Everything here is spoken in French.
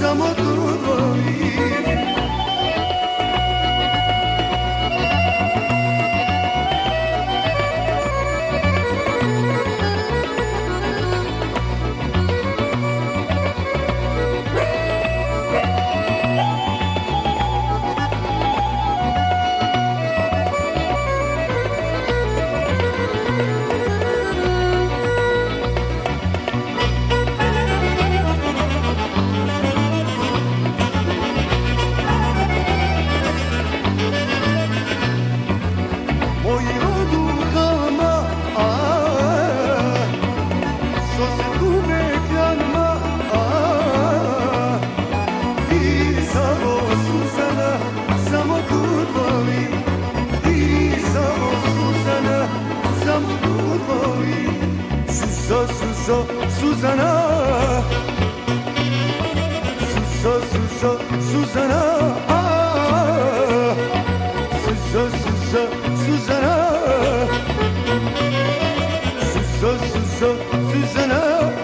siamo tu voi boy Suso, Suso, Susanna Suso, Suso, Susanna Suso, Suso, Susanna Suso, Suso, Susanna